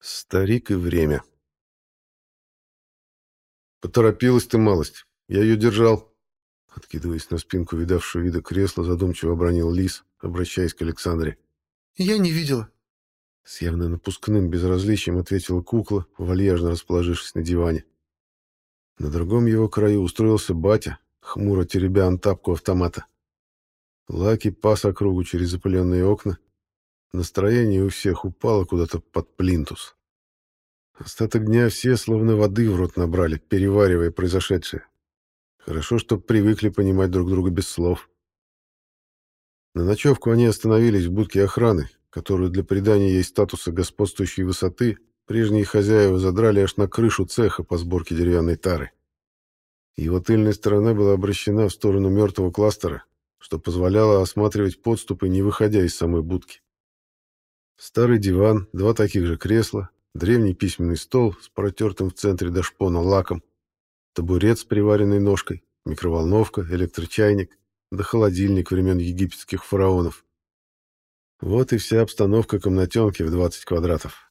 Старик и время. Поторопилась ты малость. Я ее держал. Откидываясь на спинку видавшего вида кресла, задумчиво обронил Лис, обращаясь к Александре. «Я не видела». С явно напускным безразличием ответила кукла, вальяжно расположившись на диване. На другом его краю устроился батя, хмуро теребя антапку автомата. Лаки пас округу через запыленные окна, Настроение у всех упало куда-то под плинтус. Остаток дня все словно воды в рот набрали, переваривая произошедшее. Хорошо, что привыкли понимать друг друга без слов. На ночевку они остановились в будке охраны, которую для придания ей статуса господствующей высоты прежние хозяева задрали аж на крышу цеха по сборке деревянной тары. Его тыльная сторона была обращена в сторону мертвого кластера, что позволяло осматривать подступы, не выходя из самой будки. Старый диван, два таких же кресла, древний письменный стол с протертым в центре до шпона лаком, табурет с приваренной ножкой, микроволновка, электрочайник, да холодильник времен египетских фараонов. Вот и вся обстановка комнатенки в 20 квадратов.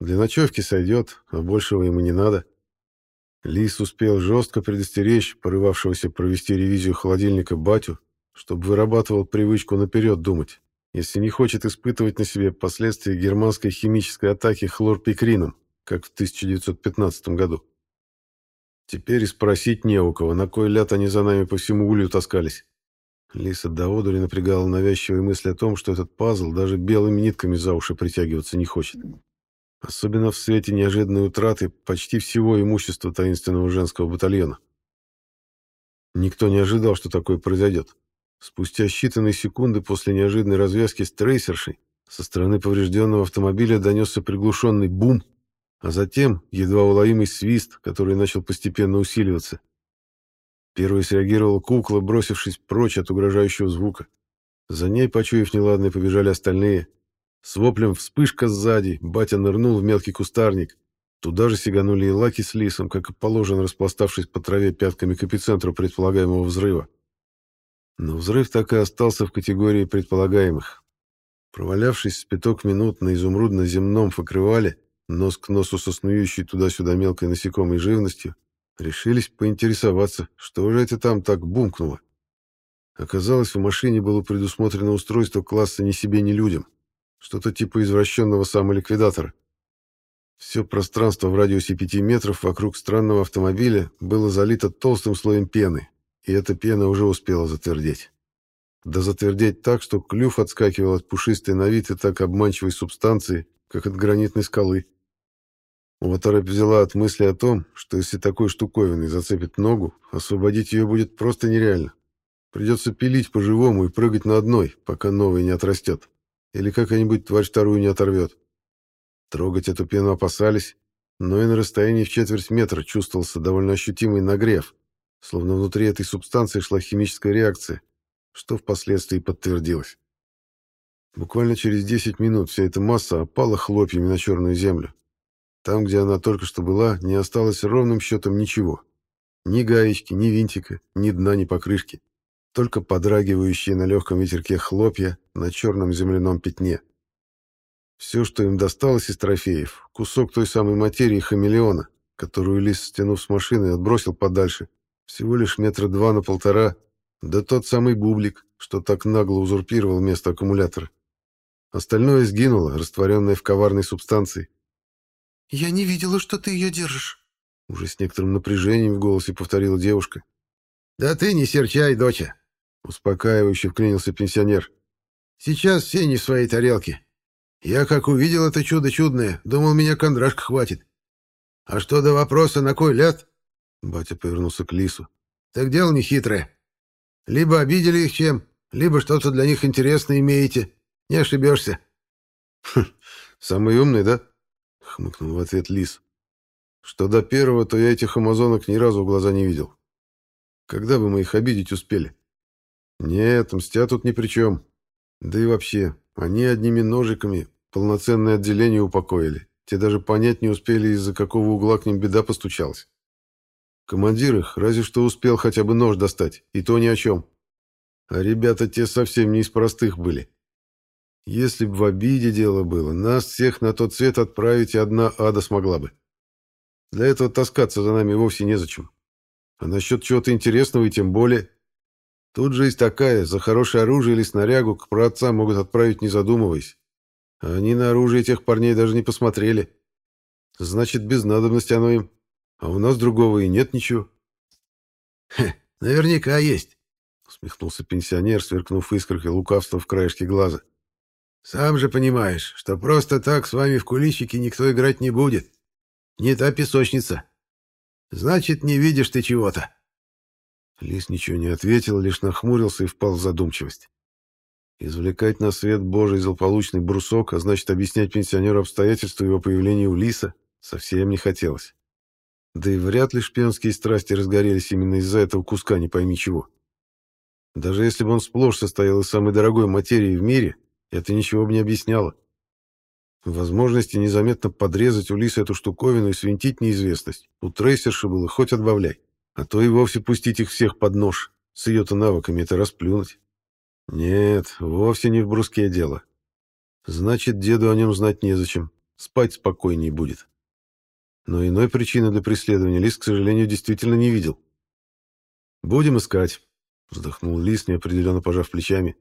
Для ночевки сойдет, а большего ему не надо. Лис успел жестко предостеречь порывавшегося провести ревизию холодильника батю, чтобы вырабатывал привычку наперед думать если не хочет испытывать на себе последствия германской химической атаки хлорпикрином, как в 1915 году. Теперь и спросить не у кого, на кой ляд они за нами по всему улью таскались. Лиса до одури напрягала навязчивые мысли о том, что этот пазл даже белыми нитками за уши притягиваться не хочет. Особенно в свете неожиданной утраты почти всего имущества таинственного женского батальона. Никто не ожидал, что такое произойдет. Спустя считанные секунды после неожиданной развязки с трейсершей со стороны поврежденного автомобиля донесся приглушенный бум, а затем едва уловимый свист, который начал постепенно усиливаться. Первой среагировала кукла, бросившись прочь от угрожающего звука. За ней, почуяв неладное, побежали остальные. С воплем «вспышка сзади» батя нырнул в мелкий кустарник. Туда же сиганули и Лаки с Лисом, как и положено, распластавшись по траве пятками к эпицентру предполагаемого взрыва. Но взрыв так и остался в категории предполагаемых. Провалявшись с пяток минут на изумрудно-земном покрывале, нос к носу со снующей туда-сюда мелкой насекомой живностью, решились поинтересоваться, что же это там так бумкнуло. Оказалось, в машине было предусмотрено устройство класса ни себе, ни людям. Что-то типа извращенного самоликвидатора. Все пространство в радиусе пяти метров вокруг странного автомобиля было залито толстым слоем пены, и эта пена уже успела затвердеть. Да затвердеть так, что клюв отскакивал от пушистой на вид и так обманчивой субстанции, как от гранитной скалы. Уватарап взяла от мысли о том, что если такой штуковиной зацепит ногу, освободить ее будет просто нереально. Придется пилить по-живому и прыгать на одной, пока новая не отрастет. Или какая-нибудь тварь вторую не оторвет. Трогать эту пену опасались, но и на расстоянии в четверть метра чувствовался довольно ощутимый нагрев, словно внутри этой субстанции шла химическая реакция, что впоследствии подтвердилось. Буквально через 10 минут вся эта масса опала хлопьями на черную землю. Там, где она только что была, не осталось ровным счетом ничего. Ни гаечки, ни винтика, ни дна, ни покрышки. Только подрагивающие на легком ветерке хлопья на черном земляном пятне. Все, что им досталось из трофеев, кусок той самой материи хамелеона, которую Лис, стянув с машины, отбросил подальше всего лишь метра два на полтора, да тот самый бублик, что так нагло узурпировал место аккумулятора. Остальное сгинуло, растворенное в коварной субстанции. «Я не видела, что ты ее держишь», — уже с некоторым напряжением в голосе повторила девушка. «Да ты не серчай, доча», — успокаивающе вклинился пенсионер. «Сейчас все не в своей тарелке. Я, как увидел это чудо чудное, думал, меня кондрашка хватит. А что до вопроса, на кой ляд, Батя повернулся к Лису. «Так дело нехитрое. Либо обидели их чем, либо что-то для них интересное имеете. Не ошибешься». «Хм, самый умный, да?» — хмыкнул в ответ Лис. «Что до первого, то я этих амазонок ни разу в глаза не видел. Когда бы мы их обидеть успели?» «Нет, мстя тут ни при чем. Да и вообще, они одними ножиками полноценное отделение упокоили. Те даже понять не успели, из-за какого угла к ним беда постучалась. Командир их разве что успел хотя бы нож достать, и то ни о чем. А ребята те совсем не из простых были. Если бы в обиде дело было, нас всех на тот свет отправить и одна ада смогла бы. Для этого таскаться за нами вовсе незачем. А насчет чего-то интересного и тем более. Тут жизнь такая, за хорошее оружие или снарягу к праотцам могут отправить, не задумываясь. А они на оружие тех парней даже не посмотрели. Значит, без надобности оно им. А у нас другого и нет ничего. Хе, наверняка есть, усмехнулся пенсионер, сверкнув искоркой лукавства в краешке глаза. Сам же понимаешь, что просто так с вами в куличики никто играть не будет. Не та песочница. Значит, не видишь ты чего-то. Лис ничего не ответил, лишь нахмурился и впал в задумчивость. Извлекать на свет Божий злополучный брусок, а значит объяснять пенсионеру обстоятельства его появления у Лиса, совсем не хотелось. Да и вряд ли шпионские страсти разгорелись именно из-за этого куска не пойми чего. Даже если бы он сплошь состоял из самой дорогой материи в мире, это ничего бы не объясняло. Возможности незаметно подрезать у Лиса эту штуковину и свинтить неизвестность у трейсерши было хоть отбавляй, а то и вовсе пустить их всех под нож. С ее-то навыками это расплюнуть. Нет, вовсе не в бруске дело. Значит, деду о нем знать незачем, спать спокойней будет. Но иной причины для преследования Лис, к сожалению, действительно не видел. «Будем искать», — вздохнул Лис, неопределенно пожав плечами.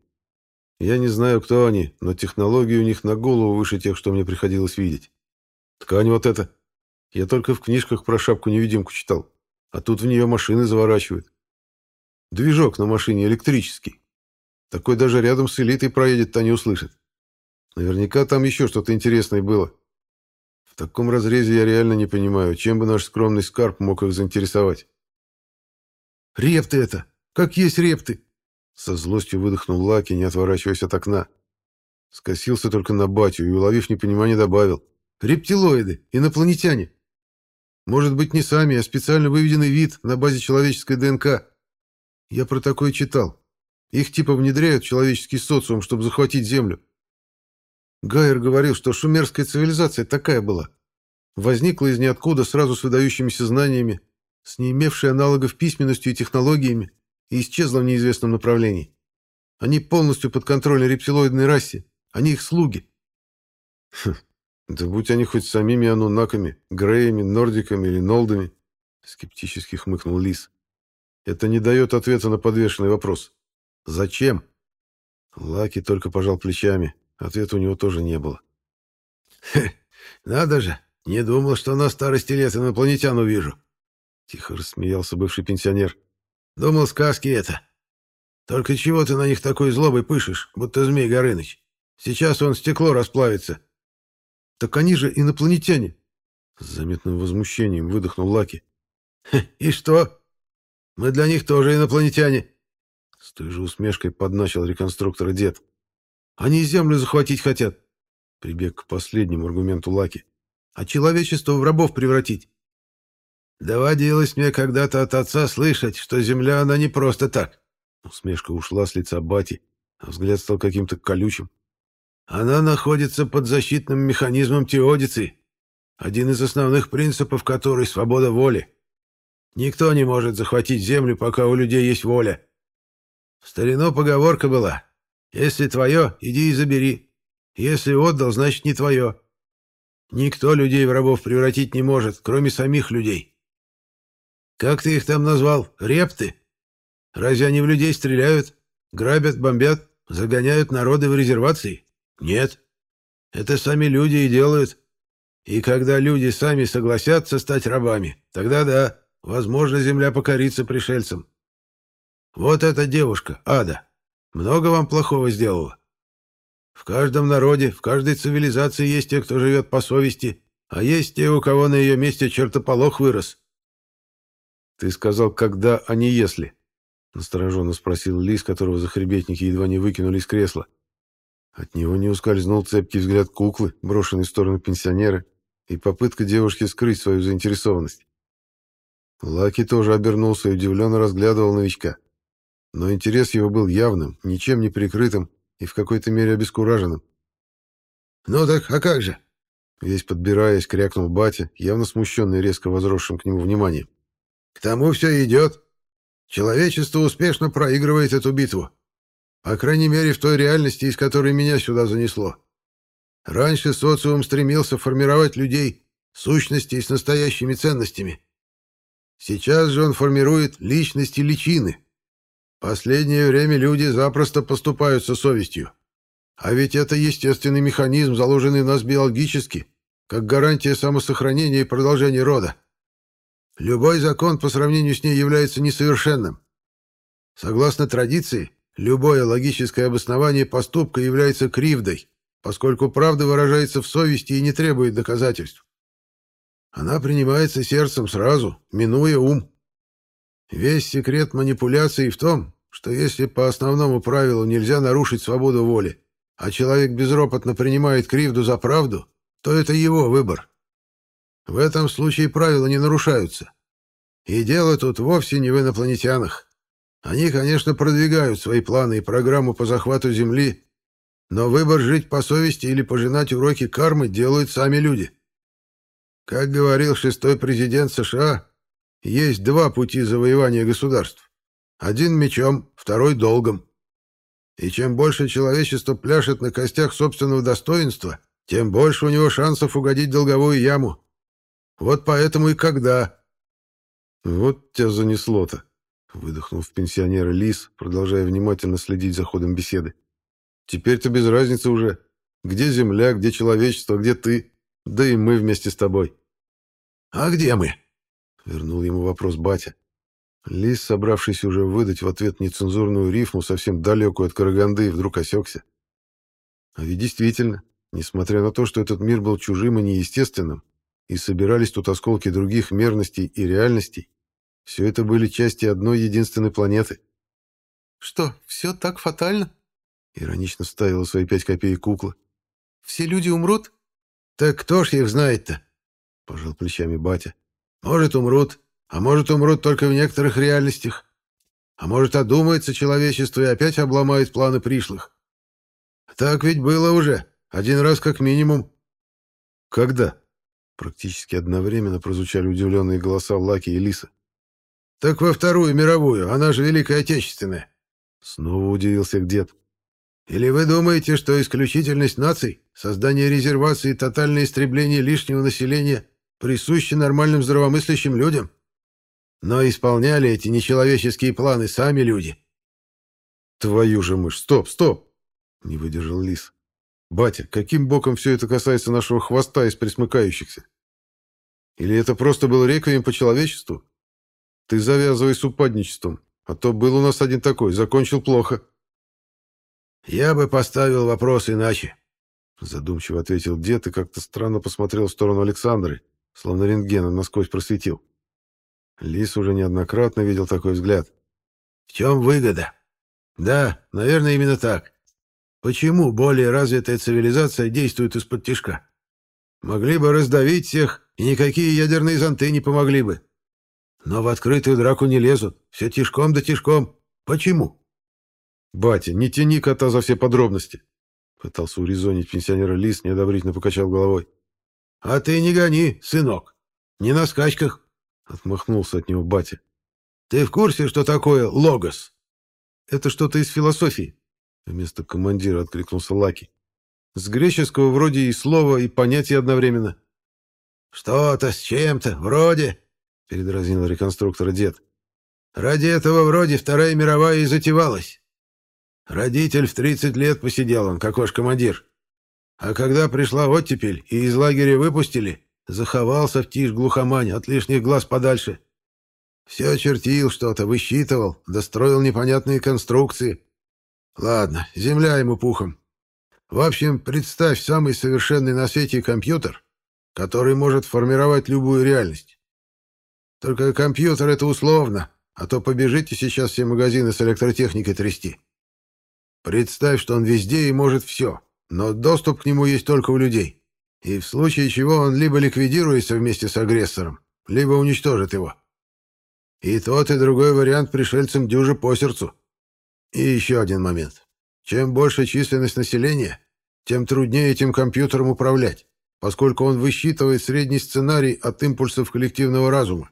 «Я не знаю, кто они, но технологии у них на голову выше тех, что мне приходилось видеть. Ткань вот эта. Я только в книжках про шапку-невидимку читал, а тут в нее машины заворачивают. Движок на машине электрический. Такой даже рядом с элитой проедет, та не услышит. Наверняка там еще что-то интересное было. В таком разрезе я реально не понимаю, чем бы наш скромный скарб мог их заинтересовать. «Репты это! Как есть репты!» Со злостью выдохнул Лаки, не отворачиваясь от окна. Скосился только на батю и, уловив непонимание, добавил. «Рептилоиды! Инопланетяне! Может быть, не сами, а специально выведенный вид на базе человеческой ДНК. Я про такое читал. Их типа внедряют в человеческий социум, чтобы захватить Землю. Гайер говорил, что шумерская цивилизация такая была. Возникла из ниоткуда сразу с выдающимися знаниями, с не имевшей аналогов письменностью и технологиями, и исчезла в неизвестном направлении. Они полностью под контролем рептилоидной расе. Они их слуги. Хм, да будь они хоть самими анунаками, греями, нордиками или нолдами, скептически хмыкнул Лис. Это не дает ответа на подвешенный вопрос. Зачем? Лаки только пожал плечами. Ответа у него тоже не было. Хе, надо же, не думал, что на старости лет инопланетян увижу. Тихо рассмеялся бывший пенсионер. Думал, сказки это. Только чего ты на них такой злобой пышешь, будто змей Горыныч? Сейчас он стекло расплавится. Так они же инопланетяне. С заметным возмущением выдохнул Лаки. И что? Мы для них тоже инопланетяне. С той же усмешкой подначил реконструктора дед. Они землю захватить хотят. Прибег к последнему аргументу Лаки. А человечество в рабов превратить. Доводилось мне когда-то от отца слышать, что земля она не просто так. Усмешка ушла с лица бати, а взгляд стал каким-то колючим. Она находится под защитным механизмом теодицы, один из основных принципов которой — свобода воли. Никто не может захватить землю, пока у людей есть воля. В поговорка была если твое, иди и забери. Если отдал, значит не твое. Никто людей в рабов превратить не может, кроме самих людей. Как ты их там назвал? Репты? Разве они в людей стреляют, грабят, бомбят, загоняют народы в резервации? Нет. Это сами люди и делают. И когда люди сами согласятся стать рабами, тогда да, возможно, земля покорится пришельцам. Вот эта девушка, Ада. Много вам плохого сделала. В каждом народе, в каждой цивилизации есть те, кто живет по совести, а есть те, у кого на ее месте чертополох вырос. Ты сказал, когда, а не если? Настороженно спросил Лис, которого захребетники едва не выкинули из кресла. От него не ускользнул цепкий взгляд куклы, брошенный в сторону пенсионера, и попытка девушки скрыть свою заинтересованность. Лаки тоже обернулся и удивленно разглядывал новичка. Но интерес его был явным, ничем не прикрытым и в какой-то мере обескураженным. «Ну так, а как же?» Весь подбираясь, крякнул батя, явно смущенный резко возросшим к нему вниманием. «К тому все идет. Человечество успешно проигрывает эту битву. По крайней мере, в той реальности, из которой меня сюда занесло. Раньше социум стремился формировать людей, сущностей с настоящими ценностями. Сейчас же он формирует личности личины. Последнее время люди запросто поступают со совестью. А ведь это естественный механизм, заложенный в нас биологически, как гарантия самосохранения и продолжения рода. Любой закон по сравнению с ней является несовершенным. Согласно традиции, любое логическое обоснование поступка является кривдой, поскольку правда выражается в совести и не требует доказательств. Она принимается сердцем сразу, минуя ум. Весь секрет манипуляции в том, что если по основному правилу нельзя нарушить свободу воли, а человек безропотно принимает кривду за правду, то это его выбор. В этом случае правила не нарушаются. И дело тут вовсе не в инопланетянах. Они, конечно, продвигают свои планы и программу по захвату Земли, но выбор жить по совести или пожинать уроки кармы делают сами люди. Как говорил шестой президент США, есть два пути завоевания государств. Один мечом, второй долгом. И чем больше человечество пляшет на костях собственного достоинства, тем больше у него шансов угодить в долговую яму. Вот поэтому и когда... Вот тебя занесло-то, выдохнул в пенсионера Лис, продолжая внимательно следить за ходом беседы. Теперь-то без разницы уже. Где земля, где человечество, где ты, да и мы вместе с тобой. «А где мы?» — вернул ему вопрос батя. Лис, собравшийся уже выдать в ответ нецензурную рифму, совсем далекую от Караганды, вдруг осекся. А ведь действительно, несмотря на то, что этот мир был чужим и неестественным, и собирались тут осколки других мерностей и реальностей, все это были части одной единственной планеты. «Что, все так фатально?» — иронично ставила свои пять копеек кукла. «Все люди умрут?» «Так кто ж их знает-то?» — пожал плечами батя. «Может, умрут, а может, умрут только в некоторых реальностях. А может, одумается человечество и опять обломает планы пришлых. Так ведь было уже, один раз как минимум». «Когда?» Практически одновременно прозвучали удивленные голоса Лаки и Лиса. «Так во Вторую мировую, она же Великая Отечественная». Снова удивился дед. Или вы думаете, что исключительность наций, создание резерваций и тотальное истребление лишнего населения присущи нормальным здравомыслящим людям? Но исполняли эти нечеловеческие планы сами люди. Твою же мышь! Стоп, стоп! Не выдержал Лис. Батя, каким боком все это касается нашего хвоста из присмыкающихся? Или это просто был реквием по человечеству? Ты завязывай с упадничеством, а то был у нас один такой, закончил плохо. «Я бы поставил вопрос иначе», — задумчиво ответил дед и как-то странно посмотрел в сторону Александры, словно рентгеном насквозь просветил. Лис уже неоднократно видел такой взгляд. «В чем выгода? Да, наверное, именно так. Почему более развитая цивилизация действует из-под тишка? Могли бы раздавить всех, и никакие ядерные зонты не помогли бы. Но в открытую драку не лезут, все тишком да тишком. Почему?» «Батя, не тяни кота за все подробности!» Пытался урезонить пенсионера Лис, неодобрительно покачал головой. «А ты не гони, сынок! Не на скачках!» Отмахнулся от него батя. «Ты в курсе, что такое логос?» «Это что-то из философии», — вместо командира откликнулся Лаки. «С греческого вроде и слова, и понятие одновременно». «Что-то с чем-то, вроде», — передразнил реконструктора дед. «Ради этого вроде Вторая мировая и затевалась. Родитель в 30 лет посидел он, как ваш командир. А когда пришла оттепель и из лагеря выпустили, заховался в тишь глухомань, от лишних глаз подальше. Все чертил что-то, высчитывал, достроил непонятные конструкции. Ладно, земля ему пухом. В общем, представь самый совершенный на свете компьютер, который может формировать любую реальность. Только компьютер — это условно, а то побежите сейчас все магазины с электротехникой трясти. Представь, что он везде и может все, но доступ к нему есть только у людей. И в случае чего он либо ликвидируется вместе с агрессором, либо уничтожит его. И тот, и другой вариант пришельцам дюже по сердцу. И еще один момент. Чем больше численность населения, тем труднее этим компьютером управлять, поскольку он высчитывает средний сценарий от импульсов коллективного разума.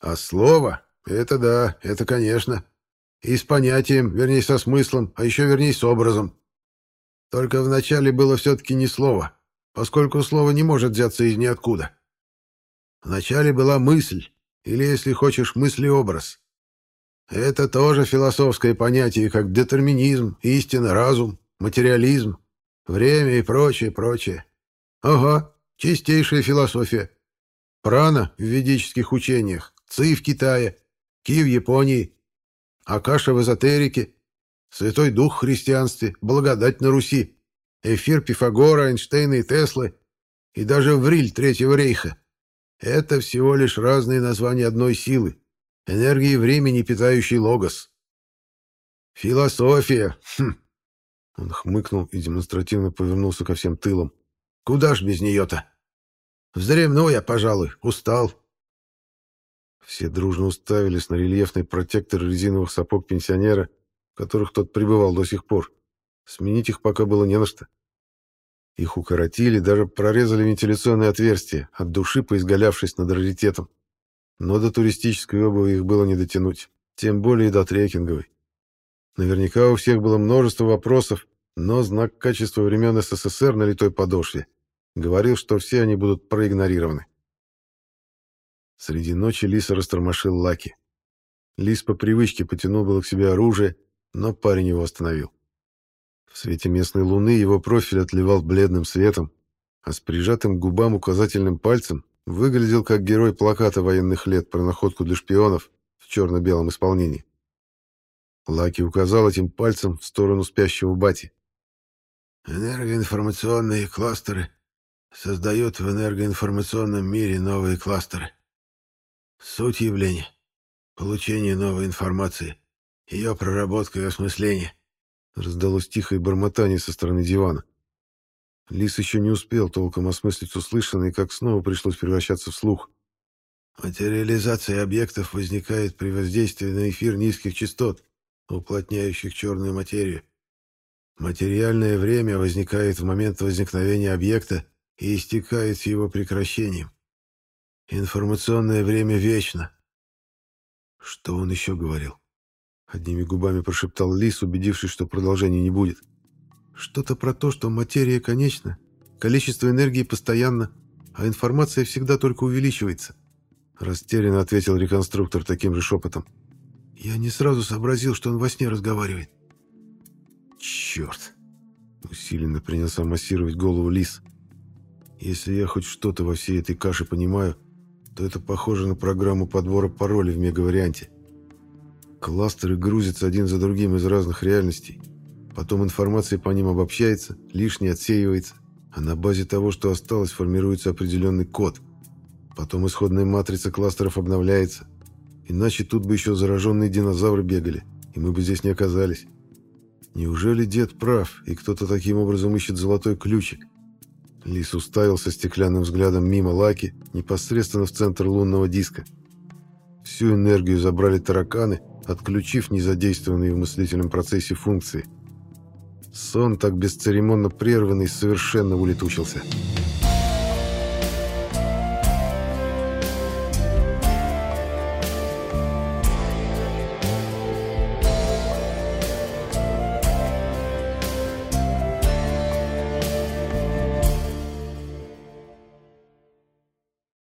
А слово — это да, это конечно. И с понятием, вернее, со смыслом, а еще вернее, с образом. Только вначале было все-таки не слово, поскольку слово не может взяться из ниоткуда. Вначале была мысль, или, если хочешь, мыслеобраз. Это тоже философское понятие, как детерминизм, истина, разум, материализм, время и прочее, прочее. Ага, чистейшая философия. Прана в ведических учениях, ци в Китае, ки в Японии, акаша в эзотерике, святой дух в христианстве, благодать на Руси, эфир Пифагора, Эйнштейна и Теслы, и даже Вриль Третьего рейха. Это всего лишь разные названия одной силы, энергии времени, питающей логос. Философия. Хм. Он хмыкнул и демонстративно повернулся ко всем тылам. Куда ж без нее-то? Вздремну я, пожалуй, устал. Все дружно уставились на рельефный протектор резиновых сапог пенсионера, которых тот пребывал до сих пор. Сменить их пока было не на что. Их укоротили, даже прорезали вентиляционные отверстия, от души поизгалявшись над раритетом. Но до туристической обуви их было не дотянуть, тем более и до трекинговой. Наверняка у всех было множество вопросов, но знак качества времен СССР на литой подошве говорил, что все они будут проигнорированы. Среди ночи Лиса растормошил Лаки. Лис по привычке потянул было к себе оружие, но парень его остановил. В свете местной луны его профиль отливал бледным светом, а с прижатым к губам указательным пальцем выглядел как герой плаката военных лет про находку для шпионов в черно-белом исполнении. Лаки указал этим пальцем в сторону спящего бати. «Энергоинформационные кластеры создают в энергоинформационном мире новые кластеры. Суть явления — получение новой информации, ее проработка и осмысление. Раздалось тихое бормотание со стороны дивана. Лис еще не успел толком осмыслить услышанное, как снова пришлось превращаться в слух. Материализация объектов возникает при воздействии на эфир низких частот, уплотняющих черную материю. Материальное время возникает в момент возникновения объекта и истекает с его прекращением. Информационное время вечно. Что он еще говорил? Одними губами прошептал Лис, убедившись, что продолжения не будет. Что-то про то, что материя конечна, количество энергии постоянно, а информация всегда только увеличивается. Растерянно ответил реконструктор таким же шепотом. Я не сразу сообразил, что он во сне разговаривает. Черт! Усиленно принялся массировать голову Лис. Если я хоть что-то во всей этой каше понимаю, то это похоже на программу подбора паролей в мегаварианте. Кластеры грузятся один за другим из разных реальностей. Потом информация по ним обобщается, лишнее отсеивается, а на базе того, что осталось, формируется определенный код. Потом исходная матрица кластеров обновляется. Иначе тут бы еще зараженные динозавры бегали, и мы бы здесь не оказались. Неужели дед прав, и кто-то таким образом ищет золотой ключик? Лис уставился стеклянным взглядом мимо Лаки, непосредственно в центр лунного диска. Всю энергию забрали тараканы, отключив незадействованные в мыслительном процессе функции. Сон, так бесцеремонно прерванный, совершенно улетучился. «Сон»